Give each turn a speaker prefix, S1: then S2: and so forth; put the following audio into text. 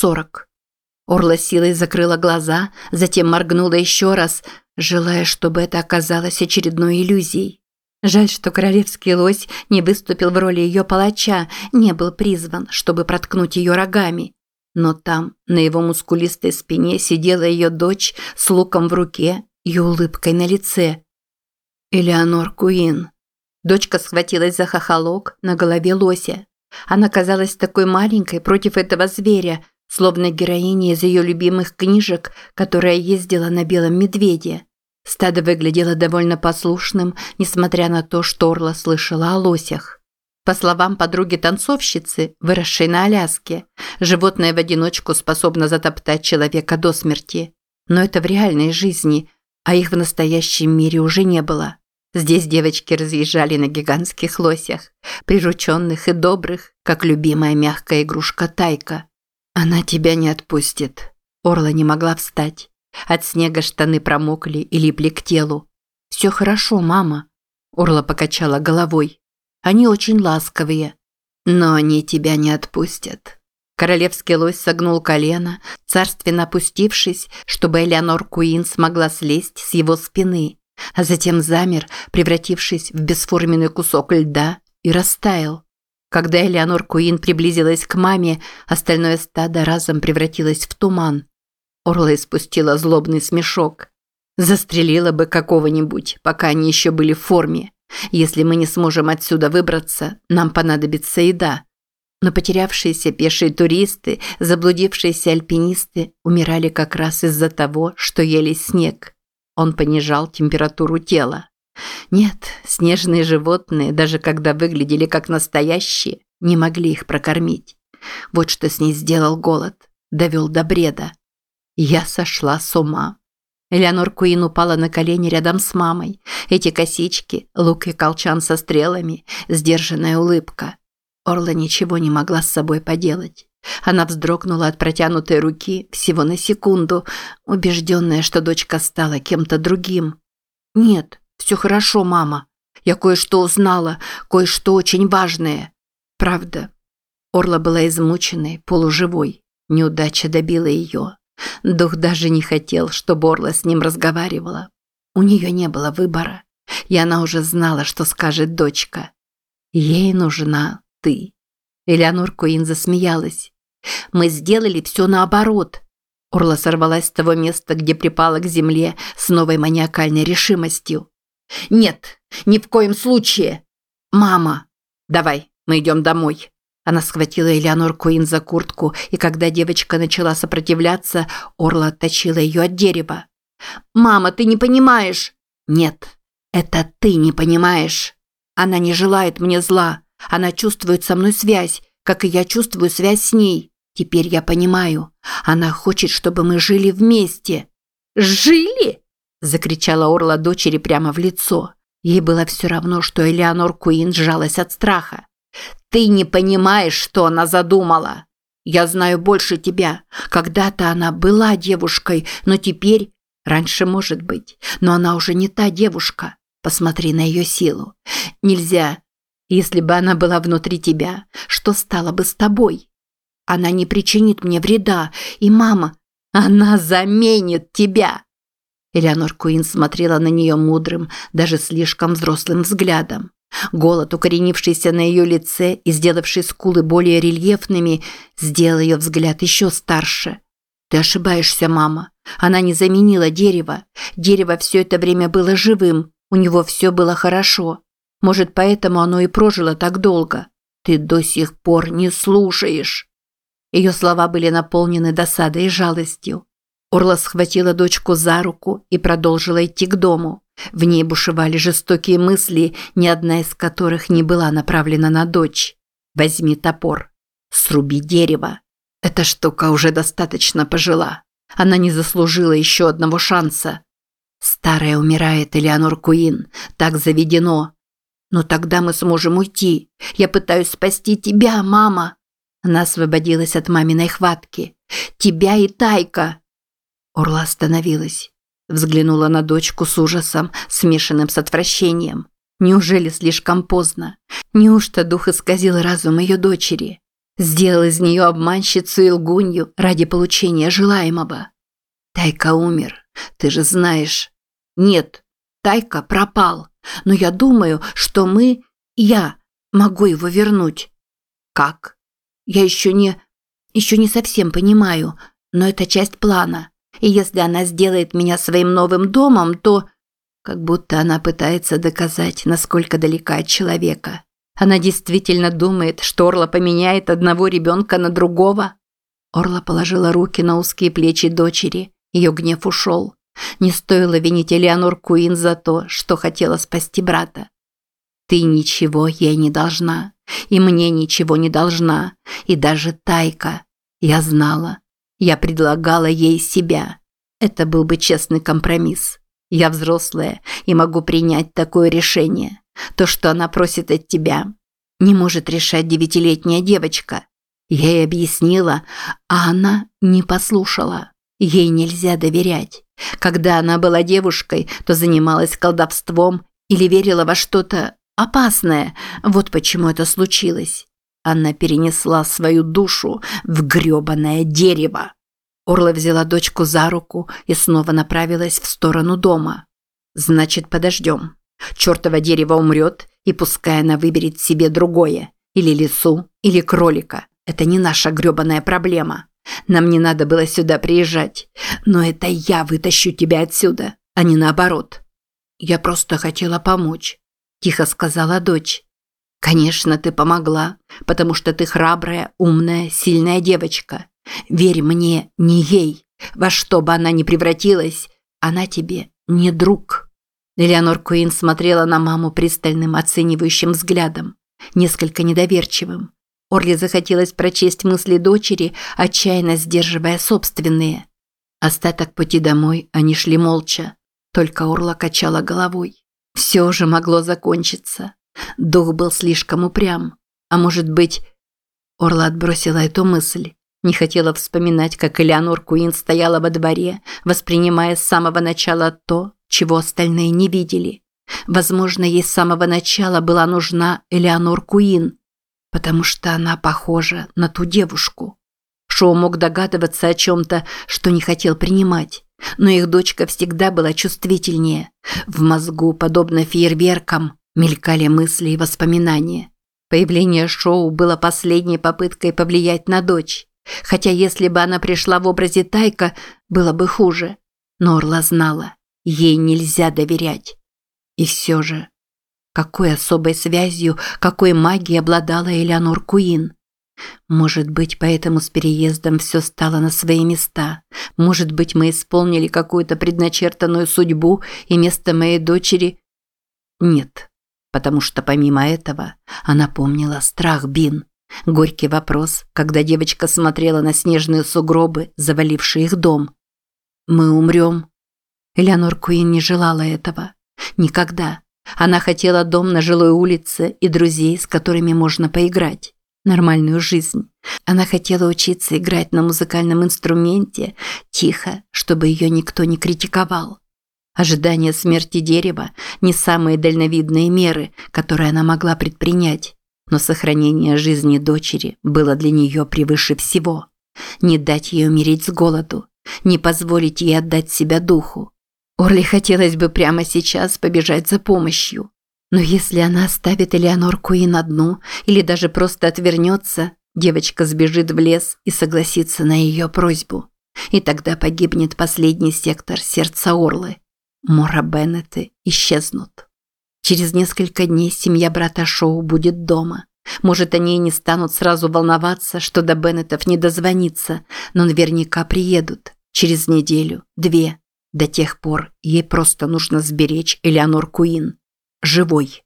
S1: сорок. Орла силой закрыла глаза, затем моргнула еще раз, желая, чтобы это оказалось очередной иллюзией. Жаль, что королевский лось не выступил в роли ее палача, не был призван, чтобы проткнуть ее рогами. Но там, на его мускулистой спине, сидела ее дочь с луком в руке и улыбкой на лице. Элеонор Куин. Дочка схватилась за хохолок на голове лося. Она казалась такой маленькой против этого зверя, словно героиня из ее любимых книжек, которая ездила на белом медведе. Стадо выглядело довольно послушным, несмотря на то, что Орла слышала о лосях. По словам подруги-танцовщицы, выросшей на Аляске, животное в одиночку способно затоптать человека до смерти. Но это в реальной жизни, а их в настоящем мире уже не было. Здесь девочки разъезжали на гигантских лосях, прирученных и добрых, как любимая мягкая игрушка Тайка. «Она тебя не отпустит». Орла не могла встать. От снега штаны промокли и липли к телу. «Все хорошо, мама». Орла покачала головой. «Они очень ласковые». «Но они тебя не отпустят». Королевский лось согнул колено, царственно опустившись, чтобы Элеонор Куин смогла слезть с его спины, а затем замер, превратившись в бесформенный кусок льда, и растаял. Когда Элеонор Куин приблизилась к маме, остальное стадо разом превратилось в туман. Орла испустила злобный смешок. Застрелила бы какого-нибудь, пока они еще были в форме. Если мы не сможем отсюда выбраться, нам понадобится еда. Но потерявшиеся пешие туристы, заблудившиеся альпинисты умирали как раз из-за того, что ели снег. Он понижал температуру тела. Нет, снежные животные, даже когда выглядели как настоящие, не могли их прокормить. Вот что с ней сделал голод. Довел до бреда. Я сошла с ума. Элеонор Куин упала на колени рядом с мамой. Эти косички, лук и колчан со стрелами, сдержанная улыбка. Орла ничего не могла с собой поделать. Она вздрогнула от протянутой руки всего на секунду, убежденная, что дочка стала кем-то другим. «Нет, все хорошо, мама. Я кое-что узнала, кое-что очень важное. Правда». Орла была измученной, полуживой. Неудача добила ее. Дух даже не хотел, чтобы Орла с ним разговаривала. У нее не было выбора, и она уже знала, что скажет дочка. Ей нужна ты. Элеонор Куин засмеялась. Мы сделали все наоборот. Орла сорвалась с того места, где припала к земле с новой маниакальной решимостью. «Нет, ни в коем случае!» «Мама!» «Давай, мы идем домой!» Она схватила Элеонор Куин за куртку, и когда девочка начала сопротивляться, Орла оттащила ее от дерева. «Мама, ты не понимаешь!» «Нет, это ты не понимаешь. Она не желает мне зла. Она чувствует со мной связь, как и я чувствую связь с ней. Теперь я понимаю. Она хочет, чтобы мы жили вместе». «Жили?» – закричала Орла дочери прямо в лицо. Ей было все равно, что Элеонор Куин сжалась от страха. Ты не понимаешь, что она задумала. Я знаю больше тебя. Когда-то она была девушкой, но теперь... Раньше, может быть. Но она уже не та девушка. Посмотри на ее силу. Нельзя. Если бы она была внутри тебя, что стало бы с тобой? Она не причинит мне вреда. И мама, она заменит тебя. Элеонор Куин смотрела на нее мудрым, даже слишком взрослым взглядом. Голод, укоренившийся на ее лице и сделавший скулы более рельефными, сделал ее взгляд еще старше. «Ты ошибаешься, мама. Она не заменила дерево. Дерево все это время было живым. У него все было хорошо. Может, поэтому оно и прожило так долго. Ты до сих пор не слушаешь». Ее слова были наполнены досадой и жалостью. Орла схватила дочку за руку и продолжила идти к дому. В ней бушевали жестокие мысли, ни одна из которых не была направлена на дочь. «Возьми топор. Сруби дерево. Эта штука уже достаточно пожила. Она не заслужила еще одного шанса. Старая умирает, Элеонор Куин. Так заведено. Но тогда мы сможем уйти. Я пытаюсь спасти тебя, мама». Она освободилась от маминой хватки. «Тебя и Тайка!» Орла остановилась. Взглянула на дочку с ужасом, смешанным с отвращением. Неужели слишком поздно? Неужто дух исказил разум ее дочери? Сделал из нее обманщицу и лгунью ради получения желаемого. Тайка умер, ты же знаешь. Нет, Тайка пропал, но я думаю, что мы, я, могу его вернуть. Как? Я еще не, еще не совсем понимаю, но это часть плана. И если она сделает меня своим новым домом, то... Как будто она пытается доказать, насколько далека от человека. Она действительно думает, что Орла поменяет одного ребенка на другого. Орла положила руки на узкие плечи дочери. Ее гнев ушел. Не стоило винить Элеонор Куин за то, что хотела спасти брата. Ты ничего ей не должна, и мне ничего не должна, и даже Тайка. Я знала. Я предлагала ей себя. Это был бы честный компромисс. Я взрослая и могу принять такое решение. То, что она просит от тебя, не может решать девятилетняя девочка. Я ей объяснила, а она не послушала. Ей нельзя доверять. Когда она была девушкой, то занималась колдовством или верила во что-то опасное. Вот почему это случилось. Она перенесла свою душу в грёбаное дерево. Орла взяла дочку за руку и снова направилась в сторону дома. «Значит, подождем. Чёртово дерево умрет, и пускай она выберет себе другое. Или лису, или кролика. Это не наша грёбаная проблема. Нам не надо было сюда приезжать. Но это я вытащу тебя отсюда, а не наоборот. Я просто хотела помочь», – тихо сказала дочь. «Конечно, ты помогла, потому что ты храбрая, умная, сильная девочка. Верь мне, не ей. Во что бы она ни превратилась, она тебе не друг». Элеонор Куин смотрела на маму пристальным оценивающим взглядом, несколько недоверчивым. Орли захотелось прочесть мысли дочери, отчаянно сдерживая собственные. Остаток пути домой они шли молча. Только Орла качала головой. Все уже могло закончиться. Дух был слишком упрям. А может быть... Орла отбросила эту мысль. Не хотела вспоминать, как Элеонор Куин стояла во дворе, воспринимая с самого начала то, чего остальные не видели. Возможно, ей с самого начала была нужна Элеонор Куин, потому что она похожа на ту девушку. Шоу мог догадываться о чем-то, что не хотел принимать, но их дочка всегда была чувствительнее. В мозгу, подобно фейерверкам, мелькали мысли и воспоминания. Появление Шоу было последней попыткой повлиять на дочь. Хотя если бы она пришла в образе Тайка, было бы хуже. Но Орла знала, ей нельзя доверять. И все же, какой особой связью, какой магией обладала Элеонор Куин? Может быть, поэтому с переездом все стало на свои места. Может быть, мы исполнили какую-то предначертанную судьбу, и место моей дочери... Нет, потому что помимо этого она помнила страх Бин. Горький вопрос, когда девочка смотрела на снежные сугробы, завалившие их дом. «Мы умрем?» Элеонор Куин не желала этого. Никогда. Она хотела дом на жилой улице и друзей, с которыми можно поиграть. Нормальную жизнь. Она хотела учиться играть на музыкальном инструменте, тихо, чтобы ее никто не критиковал. Ожидание смерти дерева – не самые дальновидные меры, которые она могла предпринять но сохранение жизни дочери было для нее превыше всего. Не дать ей умереть с голоду, не позволить ей отдать себя духу. Орли хотелось бы прямо сейчас побежать за помощью. Но если она оставит Элеонор Куин одну или даже просто отвернется, девочка сбежит в лес и согласится на ее просьбу. И тогда погибнет последний сектор сердца Орлы. Мора Беннеты исчезнут. Через несколько дней семья брата Шоу будет дома. Может, они и не станут сразу волноваться, что до Беннетов не дозвониться, но наверняка приедут. Через неделю, две. До тех пор ей просто нужно сберечь Элеонор Куин. Живой.